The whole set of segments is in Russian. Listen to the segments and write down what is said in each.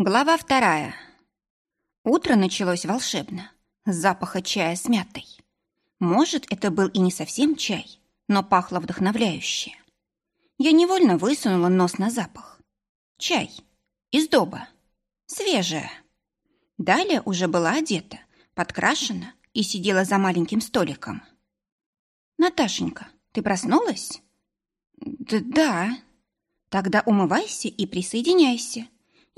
Глава вторая. Утро началось волшебно, с запаха чая с мятой. Может, это был и не совсем чай, но пахло вдохновляюще. Я невольно высунула нос на запах. Чай. Из доба. Свежая. Далее уже была одета, подкрашена и сидела за маленьким столиком. «Наташенька, ты проснулась?» «Да». «Тогда умывайся и присоединяйся.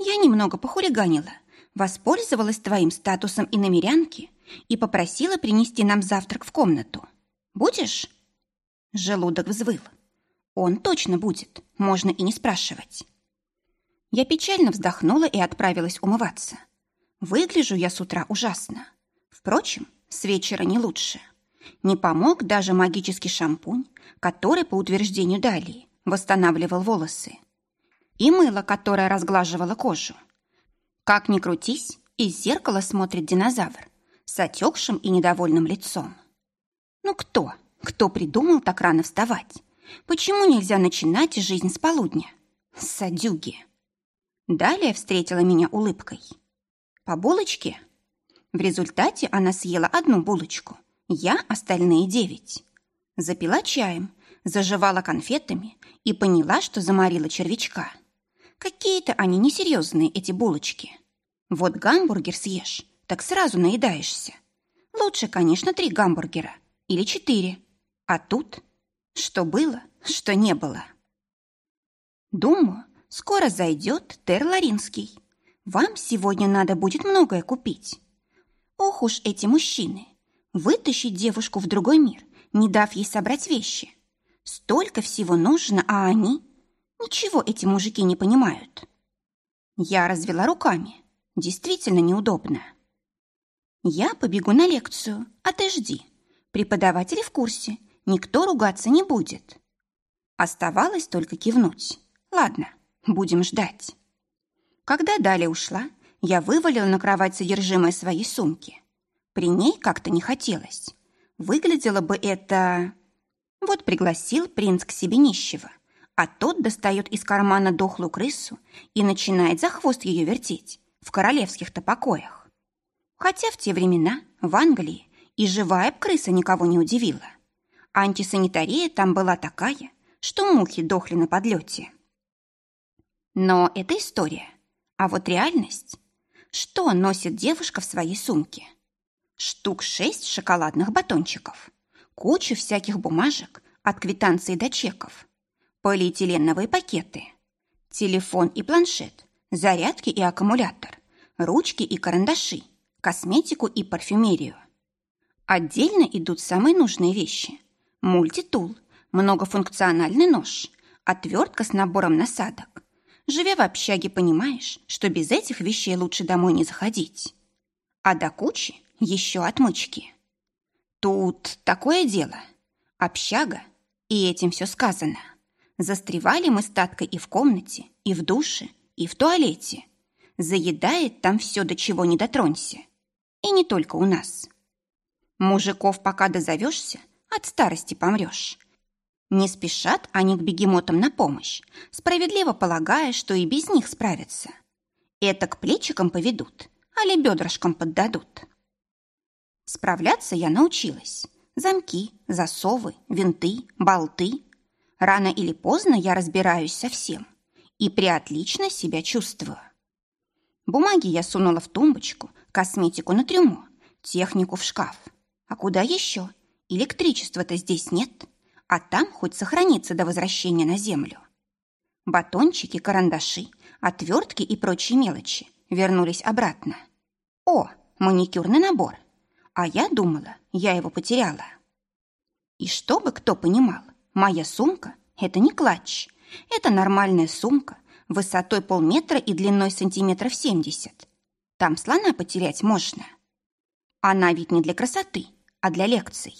Я немного похулиганила, воспользовалась твоим статусом иномерянки и попросила принести нам завтрак в комнату. Будешь?» Желудок взвыл. «Он точно будет, можно и не спрашивать». Я печально вздохнула и отправилась умываться. Выгляжу я с утра ужасно. Впрочем, с вечера не лучше. Не помог даже магический шампунь, который, по утверждению Далии, восстанавливал волосы. И мыло, которое разглаживало кожу. Как ни крутись, из зеркала смотрит динозавр с отекшим и недовольным лицом. Ну кто, кто придумал так рано вставать? Почему нельзя начинать жизнь с полудня? Садюги. Далее встретила меня улыбкой. По булочке? В результате она съела одну булочку, я остальные девять. Запила чаем, заживала конфетами и поняла, что заморила червячка. Какие-то они несерьезные, эти булочки. Вот гамбургер съешь, так сразу наедаешься. Лучше, конечно, три гамбургера или четыре. А тут что было, что не было. Думаю, скоро зайдет Тер Ларинский. Вам сегодня надо будет многое купить. Ох уж эти мужчины. Вытащить девушку в другой мир, не дав ей собрать вещи. Столько всего нужно, а они... Ничего эти мужики не понимают. Я развела руками. Действительно неудобно. Я побегу на лекцию, а ты жди. Преподаватели в курсе, никто ругаться не будет. Оставалось только кивнуть. Ладно, будем ждать. Когда Далее ушла, я вывалила на кровать содержимое своей сумки. При ней как-то не хотелось. Выглядело бы это... Вот пригласил принц к себе нищего, а тот достает из кармана дохлую крысу и начинает за хвост ее вертеть в королевских-то покоях. Хотя в те времена в Англии и живая крыса никого не удивила. Антисанитария там была такая, что мухи дохли на подлете. Но это история. А вот реальность. Что носит девушка в своей сумке? штук шесть шоколадных батончиков, кучу всяких бумажек от квитанции до чеков, полиэтиленовые пакеты, телефон и планшет, зарядки и аккумулятор, ручки и карандаши, косметику и парфюмерию. Отдельно идут самые нужные вещи. Мультитул, многофункциональный нож, отвертка с набором насадок. Живя в общаге, понимаешь, что без этих вещей лучше домой не заходить. А до кучи еще отмычки. Тут такое дело. Общага, и этим все сказано. Застревали мы с Таткой и в комнате, и в душе, и в туалете. Заедает там все, до чего не дотронься. И не только у нас. Мужиков пока дозовешься, от старости помрешь. Не спешат они к бегемотам на помощь, справедливо полагая, что и без них справятся. Это к плечикам поведут, али бедрышкам поддадут. Справляться я научилась. Замки, засовы, винты, болты. Рано или поздно я разбираюсь со всем и приотлично себя чувствую. Бумаги я сунула в тумбочку, косметику на трюмо, технику в шкаф. А куда еще? Электричества-то здесь нет, а там хоть сохранится до возвращения на землю. Батончики, карандаши, отвертки и прочие мелочи вернулись обратно. О, маникюрный набор – а я думала, я его потеряла. И чтобы кто понимал, моя сумка – это не клатч. Это нормальная сумка, высотой полметра и длиной сантиметров семьдесят. Там слона потерять можно. Она ведь не для красоты, а для лекций.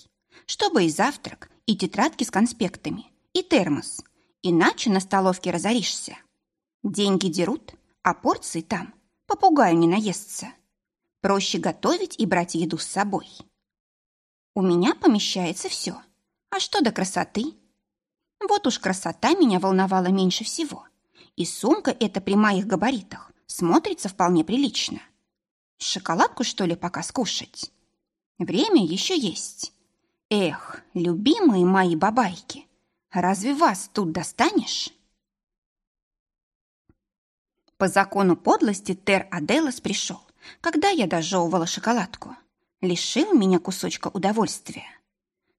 Чтобы и завтрак, и тетрадки с конспектами, и термос. Иначе на столовке разоришься. Деньги дерут, а порции там попугаю не наестся. Проще готовить и брать еду с собой. У меня помещается все. А что до красоты? Вот уж красота меня волновала меньше всего. И сумка эта при моих габаритах Смотрится вполне прилично. Шоколадку, что ли, пока скушать? Время еще есть. Эх, любимые мои бабайки, разве вас тут достанешь? По закону подлости Тер Аделас пришел, когда я дожевывала шоколадку. Лишил меня кусочка удовольствия.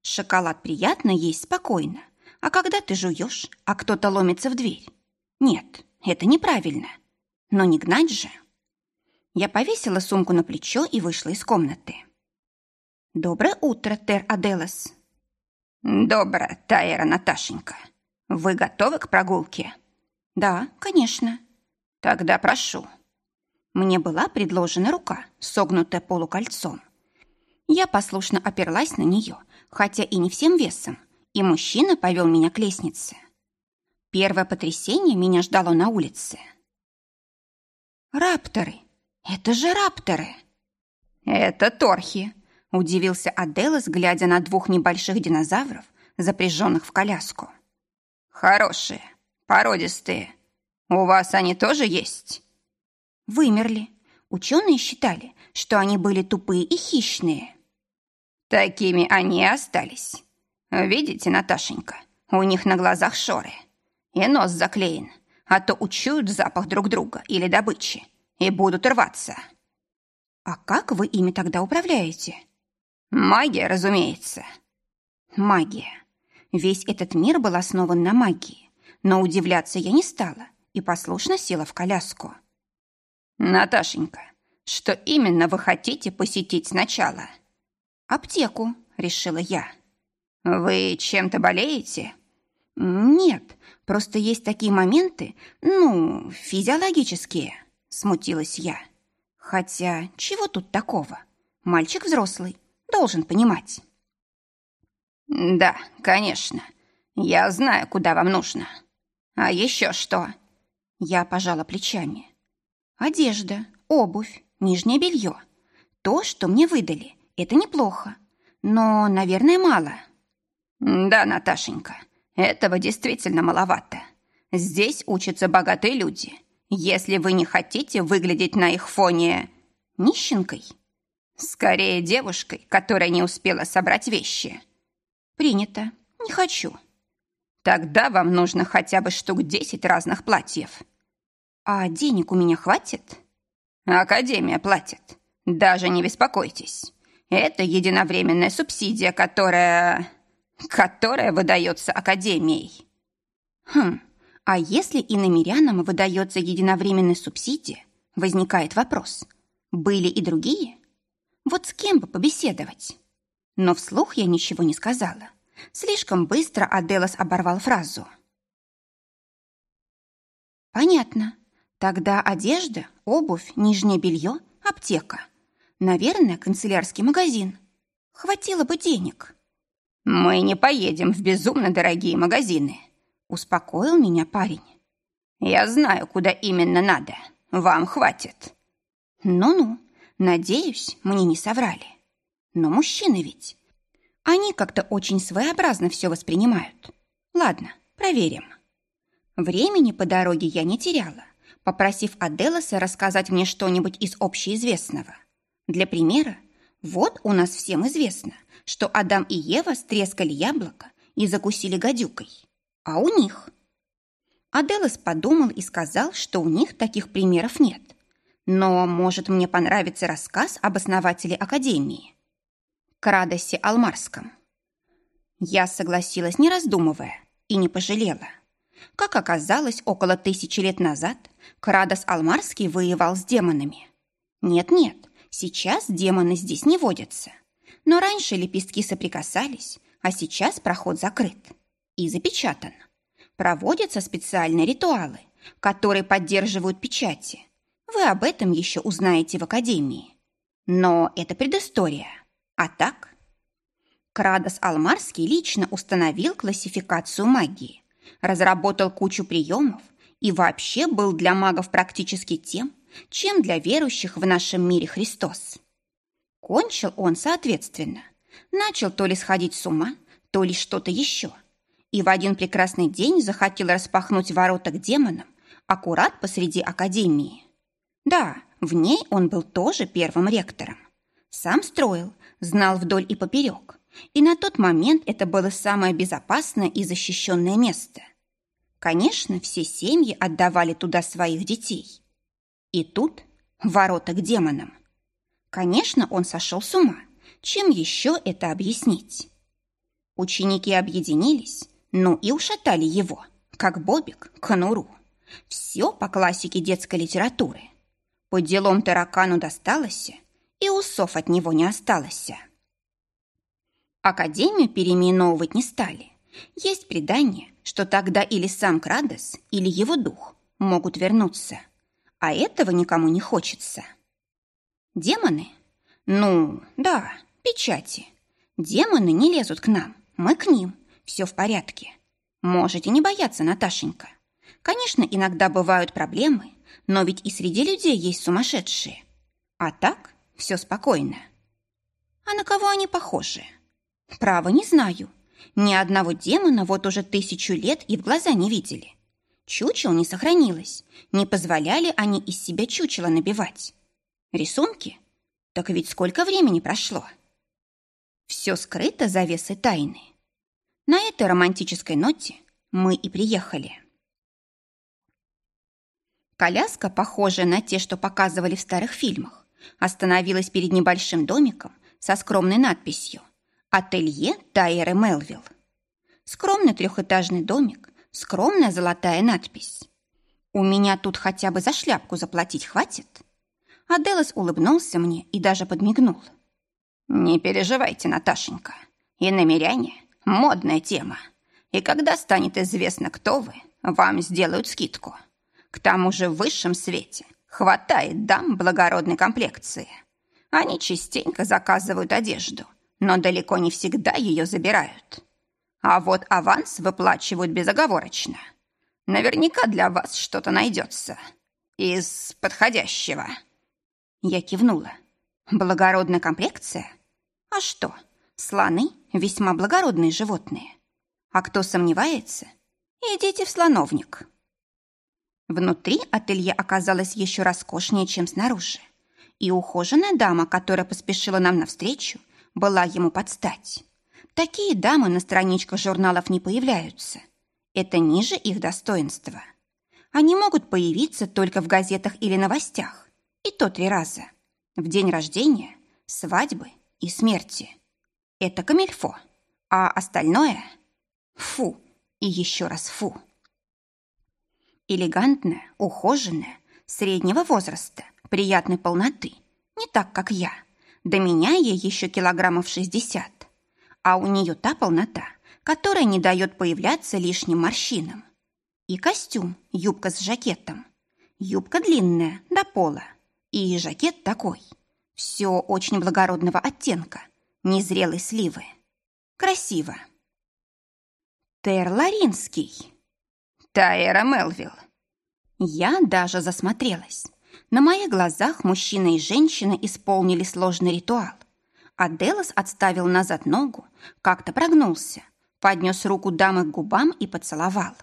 Шоколад приятно есть спокойно, а когда ты жуешь, а кто-то ломится в дверь. Нет, это неправильно. Но не гнать же. Я повесила сумку на плечо и вышла из комнаты. «Доброе утро, Тер Аделас». «Доброе, Тайра Наташенька. Вы готовы к прогулке?» «Да, конечно». «Тогда прошу». Мне была предложена рука, согнутая полукольцом. Я послушно оперлась на нее, хотя и не всем весом, и мужчина повел меня к лестнице. Первое потрясение меня ждало на улице. «Рапторы! Это же рапторы!» «Это торхи!» Удивился Аделос, глядя на двух небольших динозавров, запряженных в коляску. «Хорошие, породистые. У вас они тоже есть?» «Вымерли. Ученые считали, что они были тупые и хищные». «Такими они и остались. Видите, Наташенька, у них на глазах шоры. И нос заклеен, а то учуют запах друг друга или добычи и будут рваться». «А как вы ими тогда управляете?» Магия, разумеется. Магия. Весь этот мир был основан на магии. Но удивляться я не стала и послушно села в коляску. Наташенька, что именно вы хотите посетить сначала? Аптеку, решила я. Вы чем-то болеете? Нет, просто есть такие моменты, ну, физиологические, смутилась я. Хотя, чего тут такого? Мальчик взрослый, должен понимать. Да, конечно. Я знаю, куда вам нужно. А еще что? Я пожала плечами. Одежда, обувь, нижнее белье. То, что мне выдали, это неплохо. Но, наверное, мало. Да, Наташенька, этого действительно маловато. Здесь учатся богатые люди. Если вы не хотите выглядеть на их фоне нищенкой, Скорее девушкой, которая не успела собрать вещи. Принято. Не хочу. Тогда вам нужно хотя бы штук десять разных платьев. А денег у меня хватит? Академия платит. Даже не беспокойтесь. Это единовременная субсидия, которая... которая выдается Академией. Хм, а если и намерянам выдается единовременная субсидия, возникает вопрос. Были и другие? Вот с кем бы побеседовать? Но вслух я ничего не сказала. Слишком быстро Аделос оборвал фразу. Понятно. Тогда одежда, обувь, нижнее белье, аптека. Наверное, канцелярский магазин. Хватило бы денег. Мы не поедем в безумно дорогие магазины, успокоил меня парень. Я знаю, куда именно надо. Вам хватит. Ну-ну. Надеюсь, мне не соврали. Но мужчины ведь. Они как-то очень своеобразно все воспринимают. Ладно, проверим. Времени по дороге я не теряла, попросив Аделоса рассказать мне что-нибудь из общеизвестного. Для примера, вот у нас всем известно, что Адам и Ева стрескали яблоко и закусили гадюкой. А у них? Аделос подумал и сказал, что у них таких примеров нет. Но, может, мне понравится рассказ об основателе Академии. Крадосе Алмарском. Я согласилась, не раздумывая, и не пожалела. Как оказалось, около тысячи лет назад Крадос Алмарский воевал с демонами. Нет-нет, сейчас демоны здесь не водятся. Но раньше лепестки соприкасались, а сейчас проход закрыт и запечатан. Проводятся специальные ритуалы, которые поддерживают печати – вы об этом еще узнаете в академии. Но это предыстория. А так? Крадос Алмарский лично установил классификацию магии, разработал кучу приемов и вообще был для магов практически тем, чем для верующих в нашем мире Христос. Кончил он соответственно. Начал то ли сходить с ума, то ли что-то еще. И в один прекрасный день захотел распахнуть ворота к демонам аккурат посреди академии. Да, в ней он был тоже первым ректором. Сам строил, знал вдоль и поперек. И на тот момент это было самое безопасное и защищенное место. Конечно, все семьи отдавали туда своих детей. И тут ворота к демонам. Конечно, он сошел с ума. Чем еще это объяснить? Ученики объединились, ну и ушатали его, как Бобик, конуру. Все по классике детской литературы. По делам таракану досталось, и усов от него не осталось. Академию переименовывать не стали. Есть предание, что тогда или сам Крадос, или его дух могут вернуться. А этого никому не хочется. Демоны? Ну, да, печати. Демоны не лезут к нам, мы к ним. Все в порядке. Можете не бояться, Наташенька. Конечно, иногда бывают проблемы, но ведь и среди людей есть сумасшедшие. А так все спокойно. А на кого они похожи? Право, не знаю. Ни одного демона вот уже тысячу лет и в глаза не видели. Чучел не сохранилось. Не позволяли они из себя чучело набивать. Рисунки? Так ведь сколько времени прошло? Все скрыто завесой тайны. На этой романтической ноте мы и приехали. Коляска, похожая на те, что показывали в старых фильмах, остановилась перед небольшим домиком со скромной надписью «Ателье Тайеры Мелвилл». Скромный трехэтажный домик, скромная золотая надпись. «У меня тут хотя бы за шляпку заплатить хватит?» Аделос улыбнулся мне и даже подмигнул. «Не переживайте, Наташенька. И намеряние – модная тема. И когда станет известно, кто вы, вам сделают скидку. К тому же в высшем свете хватает дам благородной комплекции. Они частенько заказывают одежду, но далеко не всегда ее забирают. А вот аванс выплачивают безоговорочно. Наверняка для вас что-то найдется. Из подходящего. Я кивнула. Благородная комплекция? А что, слоны весьма благородные животные. А кто сомневается, идите в слоновник. Внутри ателье оказалось еще роскошнее, чем снаружи. И ухоженная дама, которая поспешила нам навстречу, была ему под стать. Такие дамы на страничках журналов не появляются. Это ниже их достоинства. Они могут появиться только в газетах или новостях. И то три раза. В день рождения, свадьбы и смерти. Это камильфо. А остальное... Фу. И еще раз фу. Элегантная, ухоженная, среднего возраста, приятной полноты. Не так, как я. До меня ей еще килограммов шестьдесят. А у нее та полнота, которая не дает появляться лишним морщинам. И костюм, юбка с жакетом. Юбка длинная, до пола. И жакет такой. Все очень благородного оттенка, незрелой сливы. Красиво. Тер Ларинский. Тайра Мелвилл. Я даже засмотрелась. На моих глазах мужчина и женщина исполнили сложный ритуал. Аделос отставил назад ногу, как-то прогнулся, поднес руку дамы к губам и поцеловал.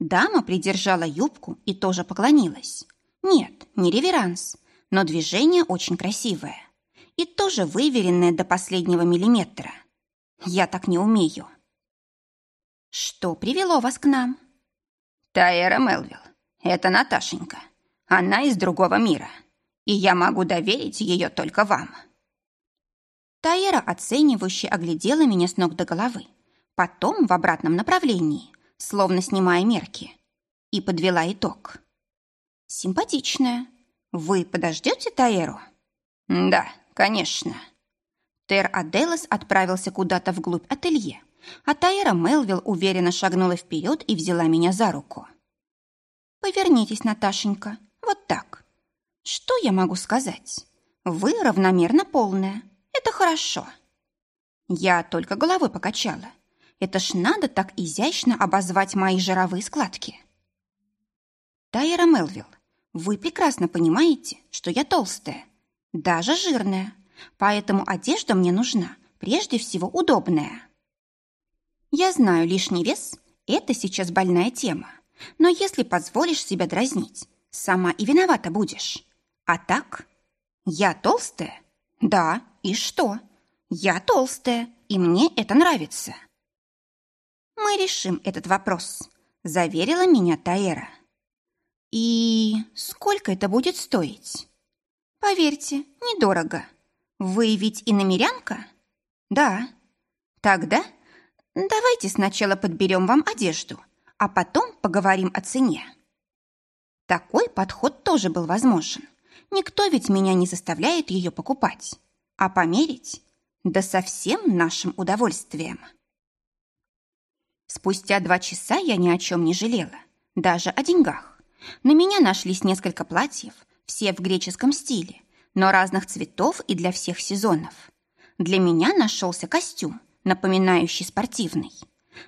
Дама придержала юбку и тоже поклонилась. Нет, не реверанс, но движение очень красивое. И тоже выверенное до последнего миллиметра. Я так не умею. Что привело вас к нам? Тайера Мелвилл. Это Наташенька. Она из другого мира. И я могу доверить ее только вам. Таера оценивающе оглядела меня с ног до головы. Потом в обратном направлении, словно снимая мерки. И подвела итог. Симпатичная. Вы подождете Таэру? Да, конечно. Тер Аделос отправился куда-то вглубь ателье, а Таэра Мелвилл уверенно шагнула вперед и взяла меня за руку. «Повернитесь, Наташенька, вот так. Что я могу сказать? Вы равномерно полная. Это хорошо». Я только головой покачала. Это ж надо так изящно обозвать мои жировые складки. Тайра Мелвилл, вы прекрасно понимаете, что я толстая, даже жирная, поэтому одежда мне нужна прежде всего удобная. Я знаю, лишний вес – это сейчас больная тема, но если позволишь себя дразнить, сама и виновата будешь. А так? Я толстая? Да, и что? Я толстая, и мне это нравится. Мы решим этот вопрос, заверила меня Таэра. И сколько это будет стоить? Поверьте, недорого. Вы ведь и намерянка? Да. Тогда давайте сначала подберем вам одежду, а потом поговорим о цене. Такой подход тоже был возможен. Никто ведь меня не заставляет ее покупать. А померить? Да со всем нашим удовольствием. Спустя два часа я ни о чем не жалела, даже о деньгах. На меня нашлись несколько платьев, все в греческом стиле, но разных цветов и для всех сезонов. Для меня нашелся костюм, напоминающий спортивный.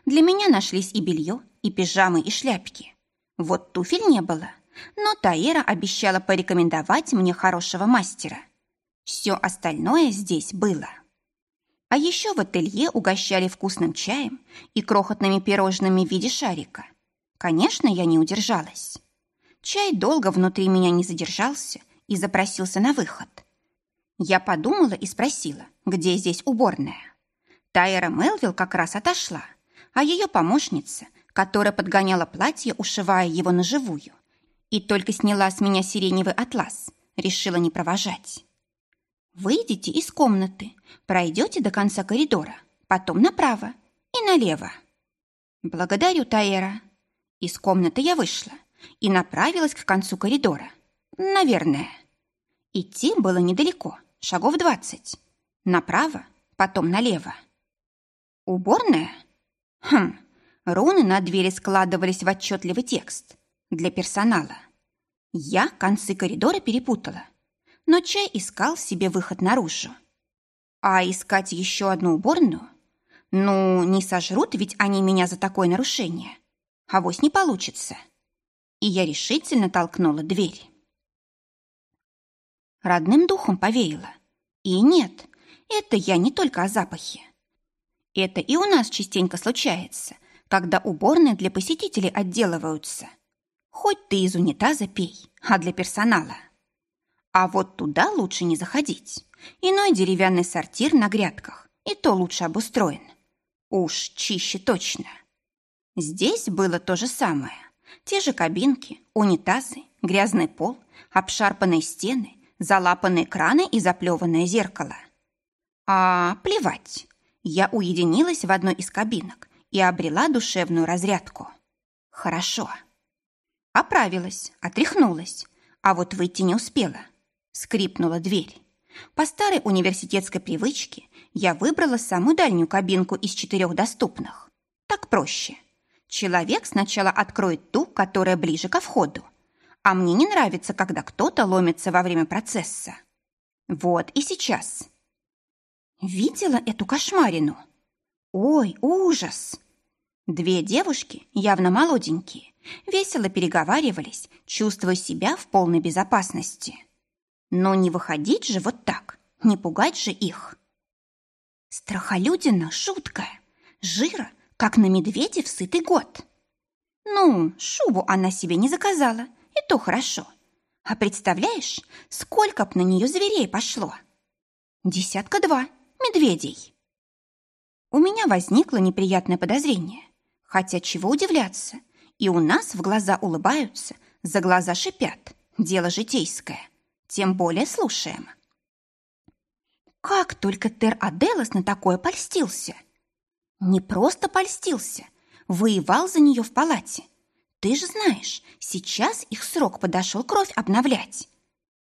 Для меня нашлись и белье, и пижамы, и шляпки. Вот туфель не было, но Таира обещала порекомендовать мне хорошего мастера. Все остальное здесь было. А еще в ателье угощали вкусным чаем и крохотными пирожными в виде шарика. Конечно, я не удержалась. Чай долго внутри меня не задержался и запросился на выход. Я подумала и спросила, где здесь уборная. Тайра Мелвилл как раз отошла, а ее помощница, которая подгоняла платье, ушивая его на живую, и только сняла с меня сиреневый атлас, решила не провожать. Выйдите из комнаты, пройдете до конца коридора, потом направо и налево. Благодарю, Таэра. Из комнаты я вышла и направилась к концу коридора. Наверное. Идти было недалеко, шагов двадцать. Направо, потом налево. Уборная? Хм, руны на двери складывались в отчетливый текст. Для персонала. Я концы коридора перепутала, но чай искал себе выход наружу. А искать еще одну уборную? Ну, не сожрут ведь они меня за такое нарушение. А вось не получится. — и я решительно толкнула дверь. Родным духом повеяло. И нет, это я не только о запахе. Это и у нас частенько случается, когда уборные для посетителей отделываются. Хоть ты из унитаза пей, а для персонала. А вот туда лучше не заходить. Иной деревянный сортир на грядках, и то лучше обустроен. Уж чище точно. Здесь было то же самое. Те же кабинки, унитазы, грязный пол, обшарпанные стены, залапанные краны и заплеванное зеркало. А плевать. Я уединилась в одной из кабинок и обрела душевную разрядку. Хорошо. Оправилась, отряхнулась, а вот выйти не успела. Скрипнула дверь. По старой университетской привычке я выбрала самую дальнюю кабинку из четырех доступных. Так проще. Человек сначала откроет ту, которая ближе ко входу. А мне не нравится, когда кто-то ломится во время процесса. Вот и сейчас. Видела эту кошмарину? Ой, ужас! Две девушки, явно молоденькие, весело переговаривались, чувствуя себя в полной безопасности. Но не выходить же вот так, не пугать же их. Страхолюдина жуткая, жира – как на медведе в сытый год. Ну, шубу она себе не заказала, и то хорошо. А представляешь, сколько б на нее зверей пошло? Десятка два медведей. У меня возникло неприятное подозрение. Хотя чего удивляться? И у нас в глаза улыбаются, за глаза шипят. Дело житейское. Тем более слушаем. Как только Тер Аделос на такое польстился – не просто польстился, воевал за нее в палате. Ты же знаешь, сейчас их срок подошел кровь обновлять.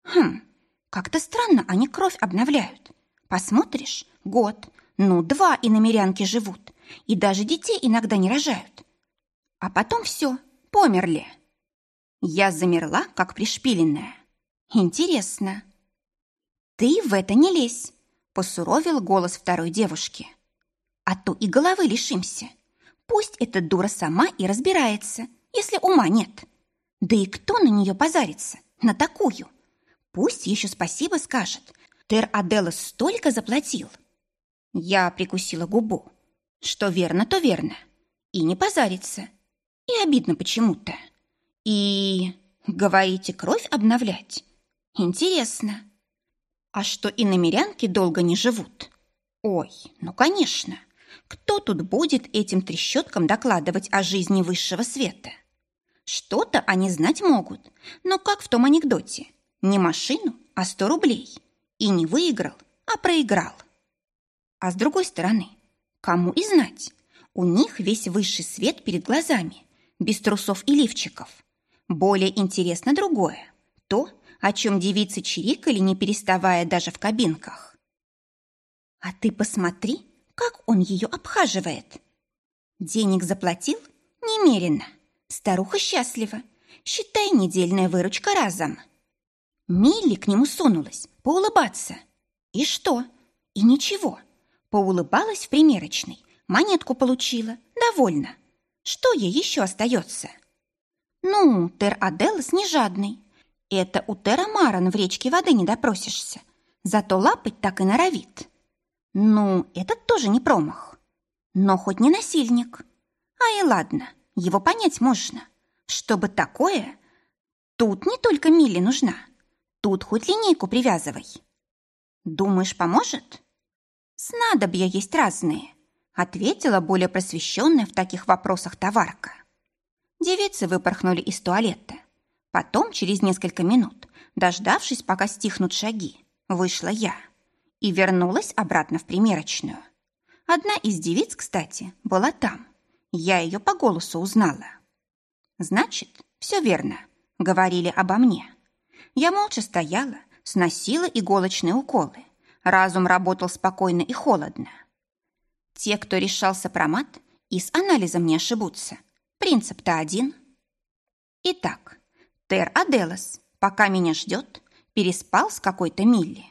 Хм, как-то странно они кровь обновляют. Посмотришь, год, ну, два и намерянки живут, и даже детей иногда не рожают. А потом все, померли. Я замерла, как пришпиленная. Интересно. Ты в это не лезь, посуровил голос второй девушки а то и головы лишимся. Пусть эта дура сама и разбирается, если ума нет. Да и кто на нее позарится, на такую? Пусть еще спасибо скажет. Тер Аделла столько заплатил. Я прикусила губу. Что верно, то верно. И не позарится. И обидно почему-то. И, говорите, кровь обновлять? Интересно. А что и намерянки долго не живут? Ой, ну конечно. Кто тут будет этим трещоткам докладывать о жизни высшего света? Что-то они знать могут, но как в том анекдоте. Не машину, а сто рублей. И не выиграл, а проиграл. А с другой стороны, кому и знать? У них весь высший свет перед глазами, без трусов и лифчиков. Более интересно другое. То, о чем девицы чирикали, не переставая даже в кабинках. А ты посмотри, как он ее обхаживает. Денег заплатил? Немерено. Старуха счастлива. Считай, недельная выручка разом. Милли к нему сунулась, поулыбаться. И что? И ничего. Поулыбалась в примерочной, монетку получила, довольна. Что ей еще остается? Ну, Тер Аделас не жадный. Это у Тера Маран в речке воды не допросишься. Зато лапать так и норовит. Ну, этот тоже не промах. Но хоть не насильник. А и ладно, его понять можно. Чтобы такое... Тут не только Милли нужна. Тут хоть линейку привязывай. Думаешь, поможет? Снадобья есть разные, ответила более просвещенная в таких вопросах товарка. Девицы выпорхнули из туалета. Потом, через несколько минут, дождавшись, пока стихнут шаги, вышла я и вернулась обратно в примерочную. Одна из девиц, кстати, была там. Я ее по голосу узнала. Значит, все верно. Говорили обо мне. Я молча стояла, сносила иголочные уколы. Разум работал спокойно и холодно. Те, кто решал сопромат, и с анализом не ошибутся. Принцип-то один. Итак, Тер Аделос, пока меня ждет, переспал с какой-то Милли.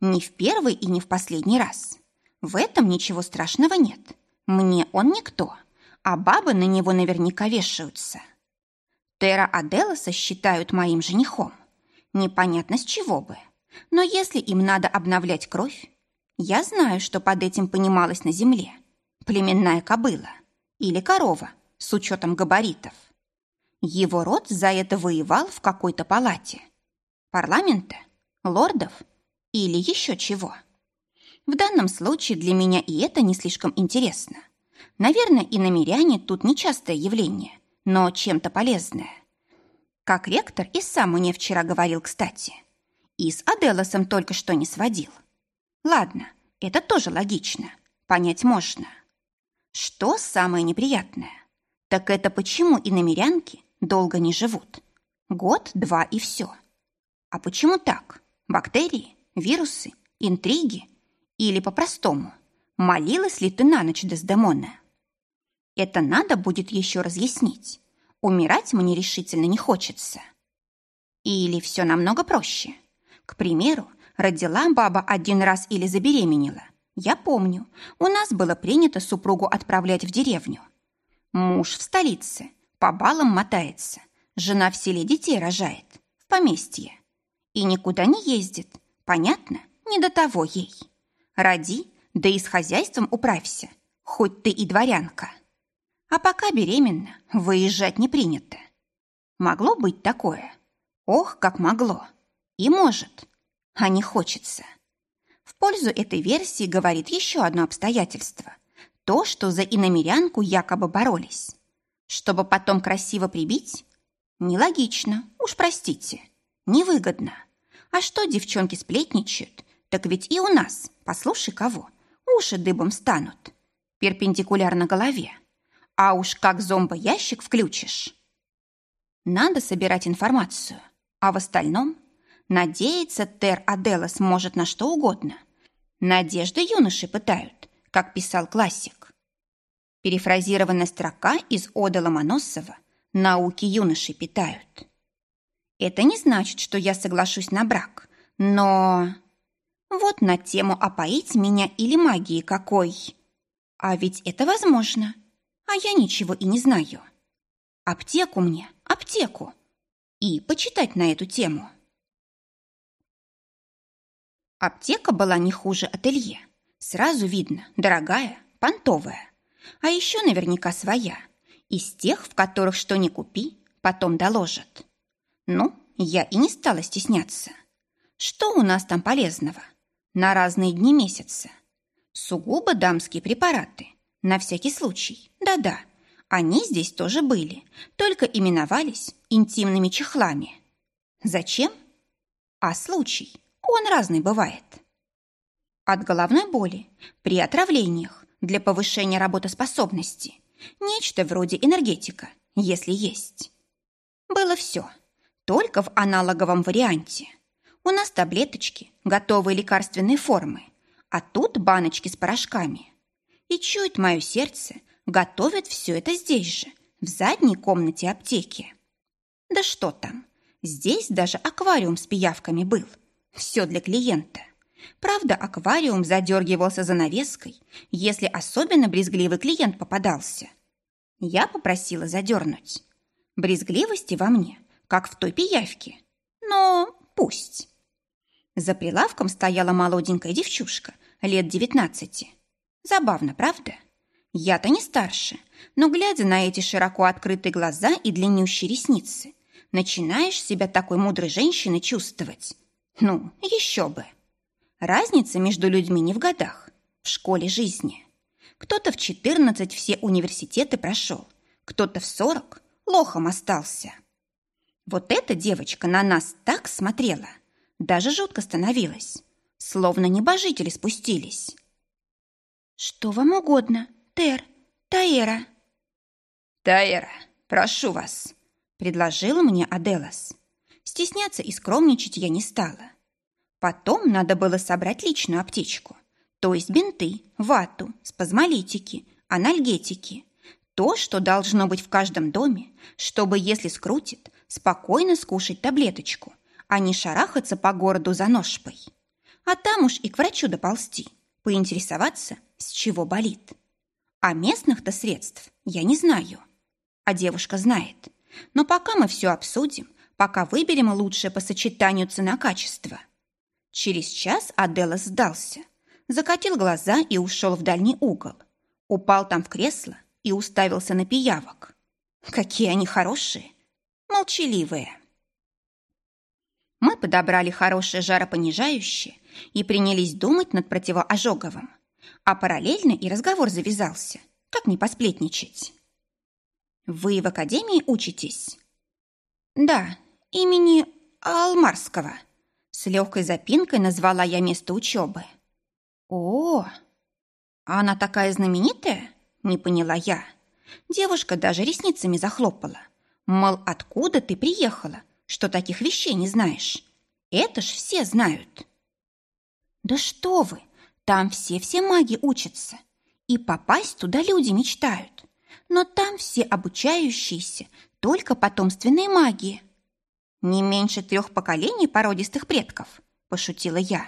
Не в первый и не в последний раз. В этом ничего страшного нет. Мне он никто, а бабы на него наверняка вешаются. Тера Аделоса считают моим женихом. Непонятно с чего бы. Но если им надо обновлять кровь, я знаю, что под этим понималось на земле. Племенная кобыла или корова с учетом габаритов. Его род за это воевал в какой-то палате. Парламента? Лордов? или еще чего. В данном случае для меня и это не слишком интересно. Наверное, и намеряне тут нечастое явление, но чем-то полезное. Как ректор и сам мне вчера говорил, кстати. И с Аделосом только что не сводил. Ладно, это тоже логично. Понять можно. Что самое неприятное? Так это почему и намерянки долго не живут? Год, два и все. А почему так? Бактерии? Вирусы? Интриги? Или по-простому, молилась ли ты на ночь Дездемона? Это надо будет еще разъяснить. Умирать мне решительно не хочется. Или все намного проще. К примеру, родила баба один раз или забеременела. Я помню, у нас было принято супругу отправлять в деревню. Муж в столице, по балам мотается. Жена в селе детей рожает, в поместье. И никуда не ездит, Понятно? Не до того ей. Роди, да и с хозяйством управься, хоть ты и дворянка. А пока беременна, выезжать не принято. Могло быть такое? Ох, как могло. И может. А не хочется. В пользу этой версии говорит еще одно обстоятельство. То, что за иномерянку якобы боролись. Чтобы потом красиво прибить? Нелогично, уж простите. Невыгодно. А что девчонки сплетничают? Так ведь и у нас, послушай кого, уши дыбом станут. Перпендикулярно голове. А уж как зомбоящик включишь. Надо собирать информацию. А в остальном надеяться Тер Адела сможет на что угодно. Надежды юноши пытают, как писал классик. Перефразированная строка из Ода Ломоносова «Науки юноши питают». Это не значит, что я соглашусь на брак, но... Вот на тему опоить меня или магии какой. А ведь это возможно. А я ничего и не знаю. Аптеку мне, аптеку. И почитать на эту тему. Аптека была не хуже ателье. Сразу видно, дорогая, понтовая. А еще наверняка своя. Из тех, в которых что ни купи, потом доложат. Ну, я и не стала стесняться. Что у нас там полезного? На разные дни месяца. Сугубо дамские препараты. На всякий случай. Да-да, они здесь тоже были, только именовались интимными чехлами. Зачем? А случай, он разный бывает. От головной боли, при отравлениях, для повышения работоспособности, нечто вроде энергетика, если есть. Было все, только в аналоговом варианте. У нас таблеточки, готовые лекарственные формы, а тут баночки с порошками. И чует мое сердце, готовят все это здесь же, в задней комнате аптеки. Да что там, здесь даже аквариум с пиявками был. Все для клиента. Правда, аквариум задергивался занавеской, если особенно брезгливый клиент попадался. Я попросила задернуть. Брезгливости во мне, как в той пиявке. Но пусть. За прилавком стояла молоденькая девчушка, лет девятнадцати. Забавно, правда? Я-то не старше, но, глядя на эти широко открытые глаза и длиннющие ресницы, начинаешь себя такой мудрой женщиной чувствовать. Ну, еще бы. Разница между людьми не в годах, в школе жизни. Кто-то в 14 все университеты прошел, кто-то в 40 лохом остался. Вот эта девочка на нас так смотрела, даже жутко становилось, словно небожители спустились. «Что вам угодно?» Тер, Таэра». «Таэра, прошу вас», — предложила мне Аделас. Стесняться и скромничать я не стала. Потом надо было собрать личную аптечку, то есть бинты, вату, спазмолитики, анальгетики, то, что должно быть в каждом доме, чтобы, если скрутит, спокойно скушать таблеточку, а не шарахаться по городу за ножпой. А там уж и к врачу доползти, поинтересоваться, с чего болит. А местных-то средств я не знаю. А девушка знает. Но пока мы все обсудим, пока выберем лучшее по сочетанию цена-качество. Через час Адела сдался, закатил глаза и ушел в дальний угол. Упал там в кресло и уставился на пиявок. Какие они хорошие, молчаливые. Мы подобрали хорошее жаропонижающее и принялись думать над противоожоговым. А параллельно и разговор завязался. Как не посплетничать? Вы в академии учитесь? Да, имени Алмарского. С легкой запинкой назвала я место учебы. О, она такая знаменитая? Не поняла я. Девушка даже ресницами захлопала. Мол, откуда ты приехала, что таких вещей не знаешь? Это ж все знают. Да что вы, там все-все маги учатся, и попасть туда люди мечтают. Но там все обучающиеся только потомственной магии. Не меньше трех поколений породистых предков, пошутила я.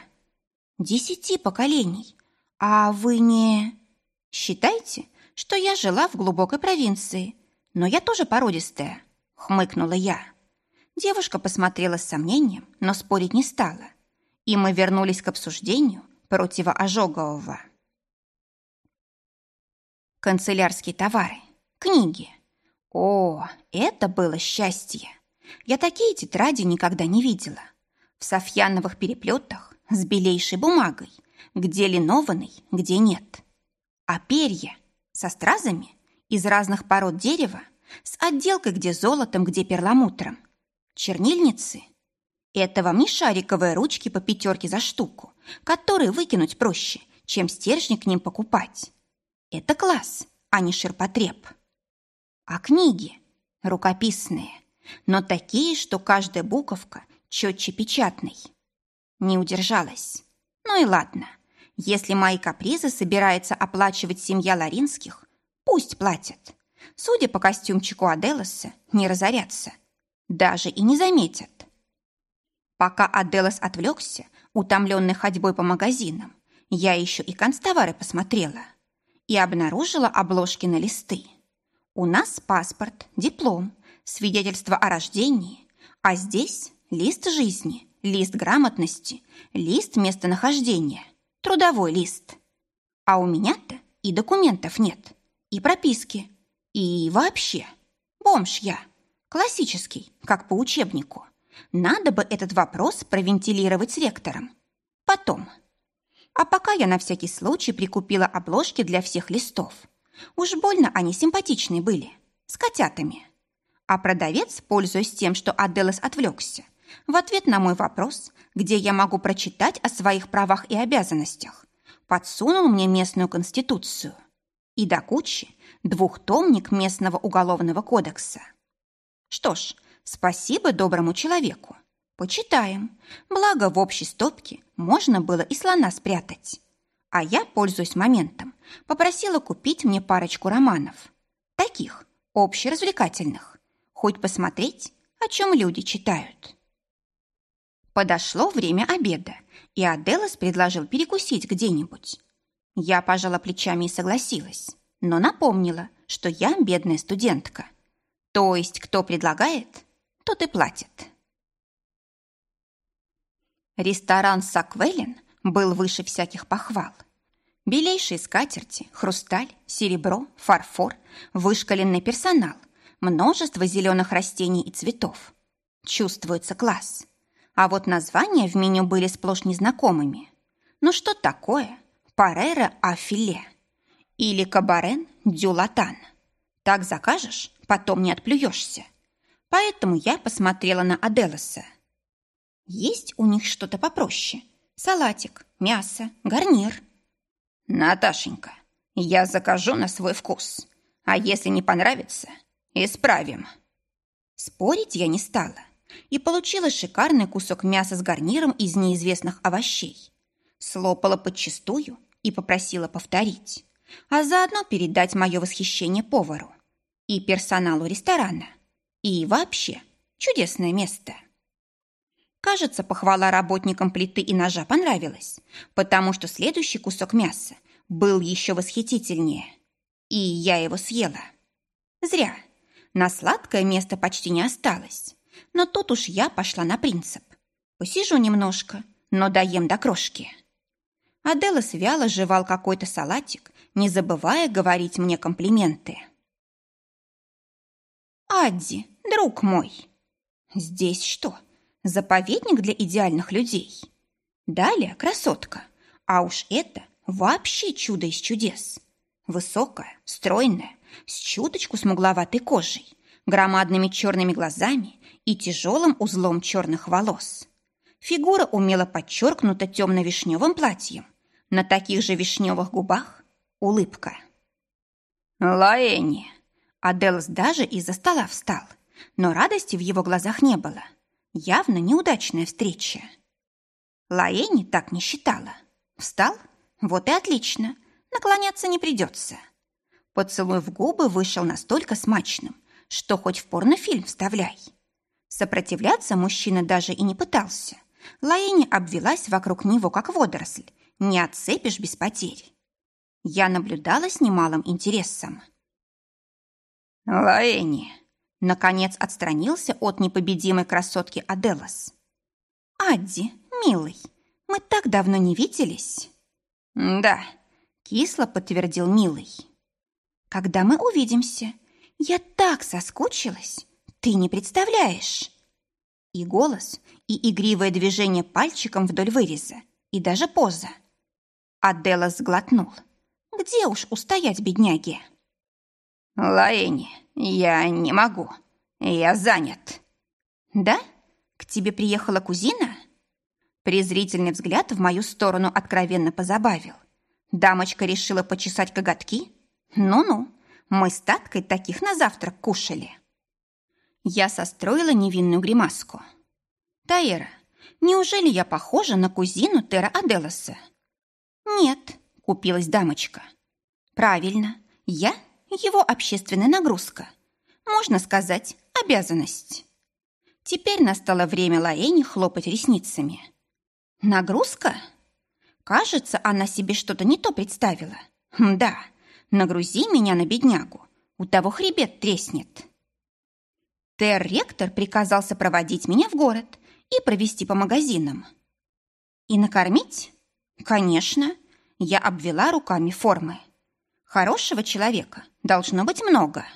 Десяти поколений. А вы не... Считайте, что я жила в глубокой провинции, но я тоже породистая, хмыкнула я. Девушка посмотрела с сомнением, но спорить не стала. И мы вернулись к обсуждению противоожогового. Канцелярские товары, книги. О, это было счастье! Я такие тетради никогда не видела. В софьяновых переплетах с белейшей бумагой, где линованный, где нет. А перья со стразами из разных пород дерева, с отделкой где золотом, где перламутром. Чернильницы – это вам не шариковые ручки по пятерке за штуку, которые выкинуть проще, чем стержни к ним покупать. Это класс, а не ширпотреб. А книги рукописные, но такие, что каждая буковка четче печатной. Не удержалась. Ну и ладно. Если мои капризы собирается оплачивать семья Ларинских, пусть платят. Судя по костюмчику Аделоса, не разорятся. Даже и не заметят. Пока Аделос отвлекся, утомленный ходьбой по магазинам, я еще и констовары посмотрела и обнаружила обложки на листы. У нас паспорт, диплом, свидетельство о рождении, а здесь лист жизни, лист грамотности, лист местонахождения, трудовой лист. А у меня-то и документов нет, и прописки, и вообще бомж я, классический, как по учебнику – Надо бы этот вопрос провентилировать с ректором. Потом. А пока я на всякий случай прикупила обложки для всех листов. Уж больно они симпатичные были, с котятами. А продавец, пользуясь тем, что Аделос отвлекся, в ответ на мой вопрос, где я могу прочитать о своих правах и обязанностях, подсунул мне местную конституцию и до кучи двухтомник местного уголовного кодекса. Что ж, спасибо доброму человеку. Почитаем. Благо в общей стопке можно было и слона спрятать. А я, пользуясь моментом, попросила купить мне парочку романов. Таких, общеразвлекательных. Хоть посмотреть, о чем люди читают. Подошло время обеда, и Аделос предложил перекусить где-нибудь. Я пожала плечами и согласилась, но напомнила, что я бедная студентка. То есть, кто предлагает, тот и платит. Ресторан «Саквелин» был выше всяких похвал. Белейшие скатерти, хрусталь, серебро, фарфор, вышкаленный персонал, множество зеленых растений и цветов. Чувствуется класс. А вот названия в меню были сплошь незнакомыми. Ну что такое парера афиле? Или кабарен дюлатан? Так закажешь, потом не отплюешься. Поэтому я посмотрела на Аделоса. Есть у них что-то попроще? Салатик, мясо, гарнир. Наташенька, я закажу на свой вкус. А если не понравится, исправим. Спорить я не стала и получила шикарный кусок мяса с гарниром из неизвестных овощей. Слопала подчистую и попросила повторить, а заодно передать мое восхищение повару и персоналу ресторана. И вообще, чудесное место. Кажется, похвала работникам плиты и ножа понравилась, потому что следующий кусок мяса был еще восхитительнее. И я его съела. Зря. На сладкое место почти не осталось. Но тут уж я пошла на принцип. Посижу немножко, но доем до крошки. Аделос вяло жевал какой-то салатик, не забывая говорить мне комплименты. «Адди, друг мой, здесь что, Заповедник для идеальных людей. Далее красотка. А уж это вообще чудо из чудес. Высокая, стройная, с чуточку смугловатой кожей, громадными черными глазами и тяжелым узлом черных волос. Фигура умело подчеркнута темно-вишневым платьем. На таких же вишневых губах улыбка. «Лаэни!» Аделс даже из-за стола встал, но радости в его глазах не было – Явно неудачная встреча. Лаэни так не считала. Встал? Вот и отлично. Наклоняться не придется. Поцелуй в губы вышел настолько смачным, что хоть в порнофильм вставляй. Сопротивляться мужчина даже и не пытался. Лаэни обвелась вокруг него, как водоросль. Не отцепишь без потерь. Я наблюдала с немалым интересом. «Лаэни, Наконец отстранился от непобедимой красотки Аделос. «Адди, милый, мы так давно не виделись». «Да», — кисло подтвердил милый. «Когда мы увидимся? Я так соскучилась, ты не представляешь». И голос, и игривое движение пальчиком вдоль выреза, и даже поза. Аделос сглотнул. «Где уж устоять, бедняги?» «Лаэни, я не могу. Я занят». «Да? К тебе приехала кузина?» Презрительный взгляд в мою сторону откровенно позабавил. Дамочка решила почесать коготки? Ну-ну, мы с Таткой таких на завтрак кушали. Я состроила невинную гримаску. «Таэра, неужели я похожа на кузину Тера Аделоса?» «Нет», — купилась дамочка. «Правильно, я его общественная нагрузка. Можно сказать, обязанность. Теперь настало время Лаэни хлопать ресницами. Нагрузка? Кажется, она себе что-то не то представила. Да, нагрузи меня на беднягу, у того хребет треснет. Тер-ректор приказал сопроводить меня в город и провести по магазинам. И накормить? Конечно. Я обвела руками формы. Хорошего человека должно быть много.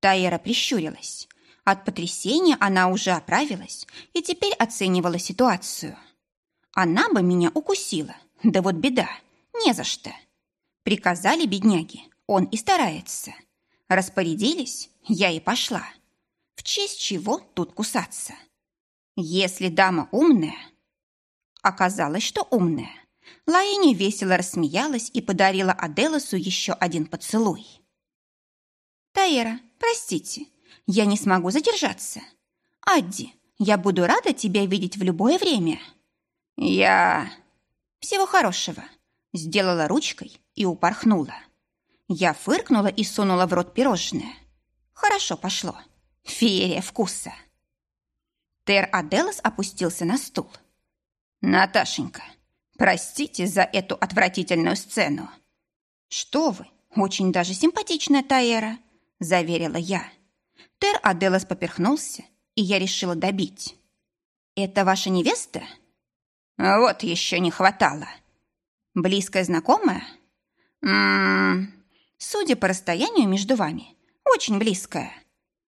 Таэра прищурилась. От потрясения она уже оправилась и теперь оценивала ситуацию. Она бы меня укусила, да вот беда, не за что. Приказали бедняги, он и старается. Распорядились, я и пошла. В честь чего тут кусаться? Если дама умная... Оказалось, что умная. Лаини весело рассмеялась и подарила Аделосу еще один поцелуй. «Таэра, простите, я не смогу задержаться. Адди, я буду рада тебя видеть в любое время». «Я...» «Всего хорошего», — сделала ручкой и упорхнула. Я фыркнула и сунула в рот пирожное. Хорошо пошло. Феерия вкуса. Тер Аделос опустился на стул. «Наташенька, простите за эту отвратительную сцену». «Что вы, очень даже симпатичная Таэра», — заверила я. Тер Аделос поперхнулся, и я решила добить. «Это ваша невеста?» «Вот еще не хватало». «Близкая знакомая?» «М-м-м...» Судя по расстоянию между вами, очень близкая.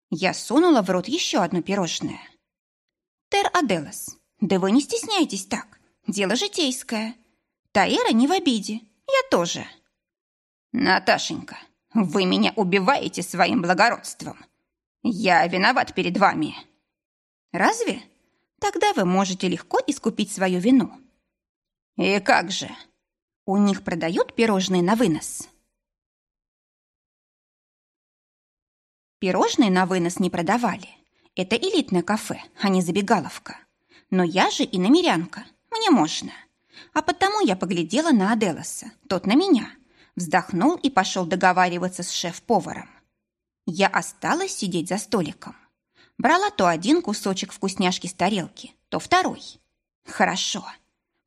Я сунула в рот еще одно пирожное. Тер Аделос, да вы не стесняйтесь так. Дело житейское. Таэра не в обиде. Я тоже. Наташенька, вы меня убиваете своим благородством. Я виноват перед вами. Разве? Тогда вы можете легко искупить свою вину. И как же? У них продают пирожные на вынос. Пирожные на вынос не продавали. Это элитное кафе, а не забегаловка. Но я же и намерянка, мне можно. А потому я поглядела на Аделоса, тот на меня. Вздохнул и пошел договариваться с шеф-поваром. Я осталась сидеть за столиком. Брала то один кусочек вкусняшки с тарелки, то второй. Хорошо.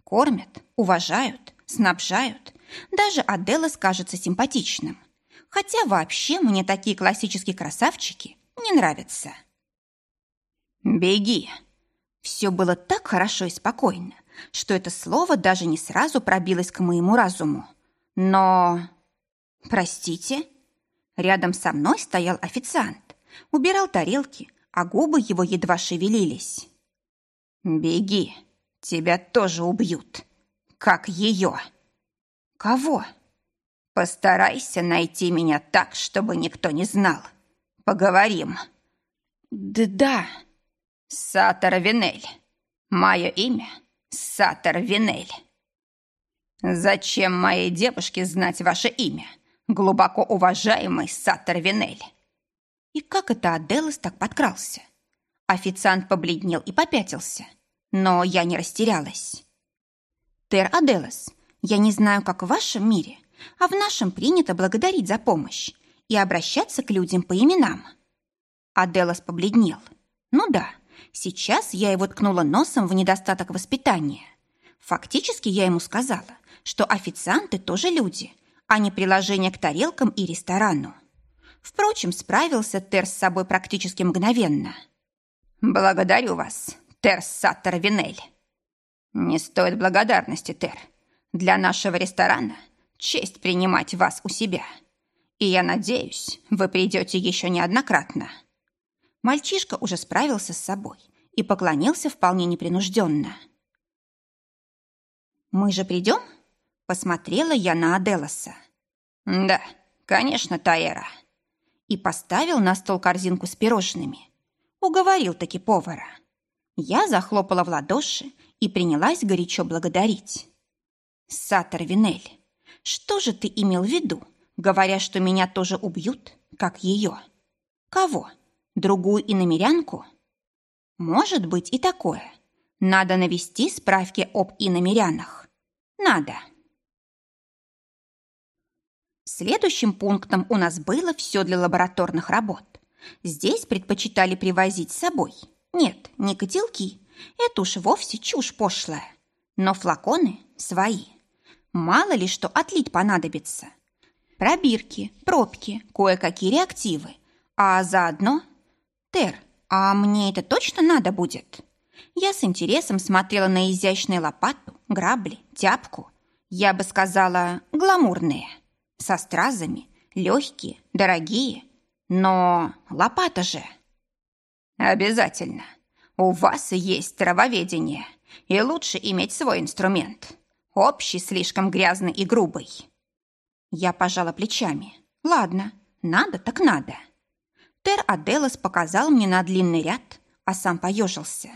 Кормят, уважают, снабжают. Даже Аделос кажется симпатичным – Хотя вообще мне такие классические красавчики не нравятся. «Беги!» Все было так хорошо и спокойно, что это слово даже не сразу пробилось к моему разуму. Но... Простите? Рядом со мной стоял официант, убирал тарелки, а губы его едва шевелились. «Беги, тебя тоже убьют, как ее». «Кого?» Постарайся найти меня так, чтобы никто не знал. Поговорим. Да-да. Сатора Винель. Мое имя Сатор Винель. Зачем моей девушке знать ваше имя, глубоко уважаемый Сатор Винель? И как это Аделос так подкрался? Официант побледнел и попятился, но я не растерялась. Тер Аделос, я не знаю, как в вашем мире, а в нашем принято благодарить за помощь и обращаться к людям по именам. Аделос побледнел. Ну да, сейчас я его ткнула носом в недостаток воспитания. Фактически я ему сказала, что официанты тоже люди, а не приложение к тарелкам и ресторану. Впрочем, справился Тер с собой практически мгновенно. «Благодарю вас, Тер Саттер Винель». «Не стоит благодарности, Тер. Для нашего ресторана – честь принимать вас у себя. И я надеюсь, вы придете еще неоднократно». Мальчишка уже справился с собой и поклонился вполне непринужденно. «Мы же придем?» – посмотрела я на Аделоса. «Да, конечно, Таэра». И поставил на стол корзинку с пирожными. Уговорил таки повара. Я захлопала в ладоши и принялась горячо благодарить. «Сатор Винель, что же ты имел в виду, говоря, что меня тоже убьют, как ее? Кого? Другую иномерянку? Может быть и такое. Надо навести справки об иномерянах. Надо. Следующим пунктом у нас было все для лабораторных работ. Здесь предпочитали привозить с собой. Нет, не котелки. Это уж вовсе чушь пошлая. Но флаконы свои. Мало ли что отлить понадобится. Пробирки, пробки, кое-какие реактивы. А заодно... Тер, а мне это точно надо будет? Я с интересом смотрела на изящные лопату, грабли, тяпку. Я бы сказала, гламурные. Со стразами, легкие, дорогие. Но лопата же... Обязательно. У вас есть травоведение, и лучше иметь свой инструмент. Общий слишком грязный и грубый. Я пожала плечами. Ладно, надо так надо. Тер Аделос показал мне на длинный ряд, а сам поежился.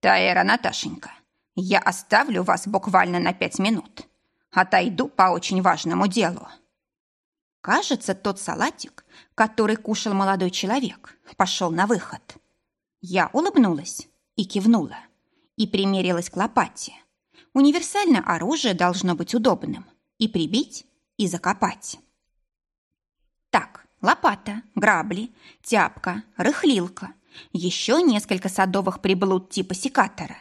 Таэра Наташенька, я оставлю вас буквально на пять минут. Отойду по очень важному делу. Кажется, тот салатик, который кушал молодой человек, пошел на выход. Я улыбнулась и кивнула, и примерилась к лопате. Универсальное оружие должно быть удобным и прибить, и закопать. Так, лопата, грабли, тяпка, рыхлилка, еще несколько садовых приблуд типа секатора.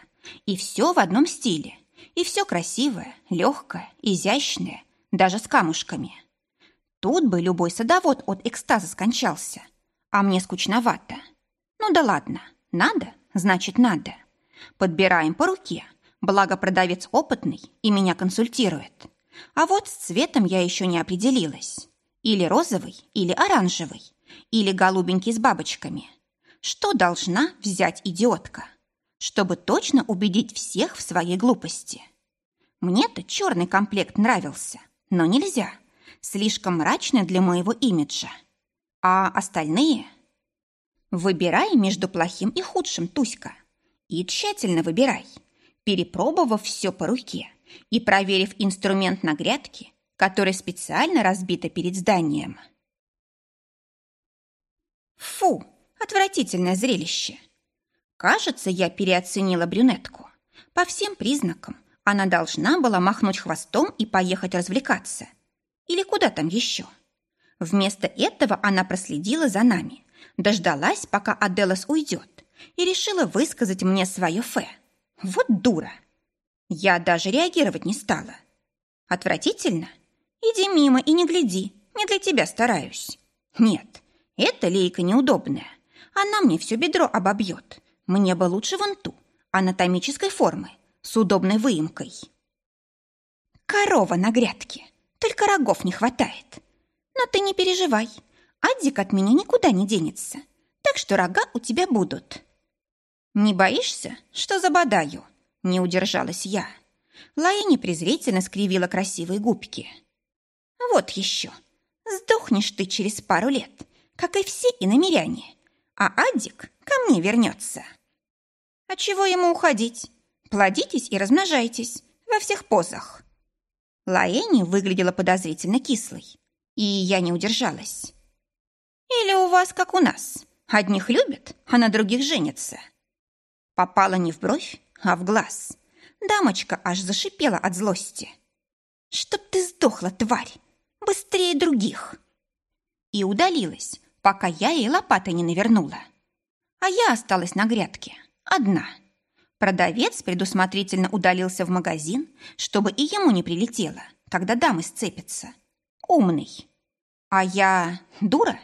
И все в одном стиле. И все красивое, легкое, изящное, даже с камушками. Тут бы любой садовод от экстаза скончался. А мне скучновато. Ну да ладно, надо, значит надо. Подбираем по руке, благо продавец опытный и меня консультирует. А вот с цветом я еще не определилась. Или розовый, или оранжевый, или голубенький с бабочками. Что должна взять идиотка? Чтобы точно убедить всех в своей глупости. Мне-то черный комплект нравился, но нельзя. Слишком мрачный для моего имиджа. А остальные? Выбирай между плохим и худшим, Туська. И тщательно выбирай, перепробовав все по руке и проверив инструмент на грядке, который специально разбита перед зданием. Фу, отвратительное зрелище. Кажется, я переоценила брюнетку. По всем признакам она должна была махнуть хвостом и поехать развлекаться. Или куда там еще. Вместо этого она проследила за нами, дождалась, пока Аделас уйдет, и решила высказать мне свое фе. Вот дура! Я даже реагировать не стала. Отвратительно? Иди мимо и не гляди, не для тебя стараюсь. Нет, эта лейка неудобная. Она мне все бедро обобьет. Мне бы лучше вон ту, анатомической формы, с удобной выемкой. Корова на грядке, только рогов не хватает. Но ты не переживай, Адик от меня никуда не денется, так что рога у тебя будут. Не боишься, что забодаю? Не удержалась я. Лаэни презрительно скривила красивые губки. Вот еще. Сдохнешь ты через пару лет, как и все иномеряне, а Адик ко мне вернется. А чего ему уходить? Плодитесь и размножайтесь во всех позах. Лаэни выглядела подозрительно кислой, и я не удержалась. Или у вас, как у нас, одних любят, а на других женятся? Попала не в бровь, а в глаз. Дамочка аж зашипела от злости. «Чтоб ты сдохла, тварь! Быстрее других!» И удалилась, пока я ей лопатой не навернула. А я осталась на грядке, одна. Продавец предусмотрительно удалился в магазин, чтобы и ему не прилетело, когда дамы сцепятся. Умный. А я дура?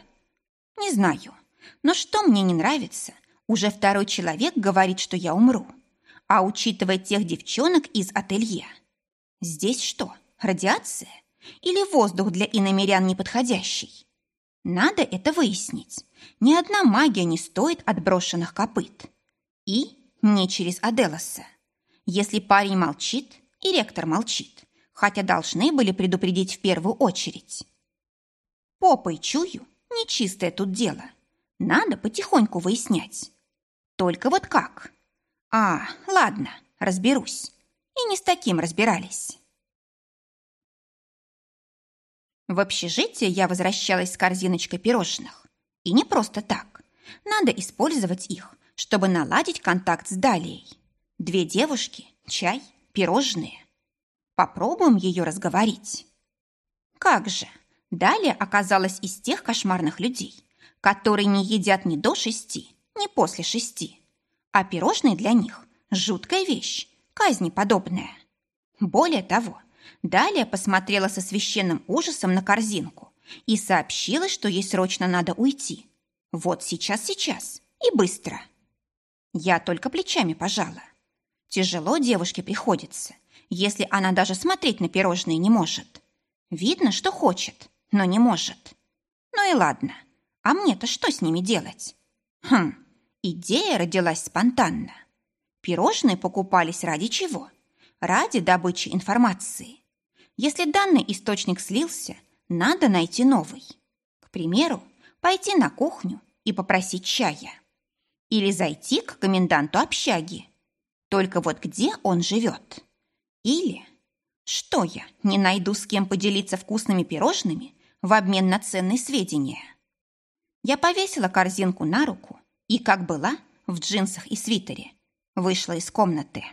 Не знаю. Но что мне не нравится, уже второй человек говорит, что я умру. А учитывая тех девчонок из ателье, здесь что, радиация? Или воздух для иномерян неподходящий? Надо это выяснить. Ни одна магия не стоит отброшенных копыт. И не через Аделоса. Если парень молчит, и ректор молчит, хотя должны были предупредить в первую очередь. Попой чую, нечистое тут дело. Надо потихоньку выяснять. Только вот как? А, ладно, разберусь. И не с таким разбирались. В общежитие я возвращалась с корзиночкой пирожных. И не просто так. Надо использовать их, чтобы наладить контакт с Далией. Две девушки, чай, пирожные. Попробуем ее разговорить. Как же, Далия оказалась из тех кошмарных людей, которые не едят ни до шести, ни после шести. А пирожные для них – жуткая вещь, казни подобная. Более того, далее посмотрела со священным ужасом на корзинку и сообщила, что ей срочно надо уйти. Вот сейчас-сейчас и быстро. Я только плечами пожала. Тяжело девушке приходится, если она даже смотреть на пирожные не может. Видно, что хочет, но не может. Ну и ладно. А мне-то что с ними делать? Хм, Идея родилась спонтанно. Пирожные покупались ради чего? Ради добычи информации. Если данный источник слился, надо найти новый. К примеру, пойти на кухню и попросить чая. Или зайти к коменданту общаги. Только вот где он живет? Или, что я, не найду с кем поделиться вкусными пирожными в обмен на ценные сведения? Я повесила корзинку на руку и, как была, в джинсах и свитере, вышла из комнаты.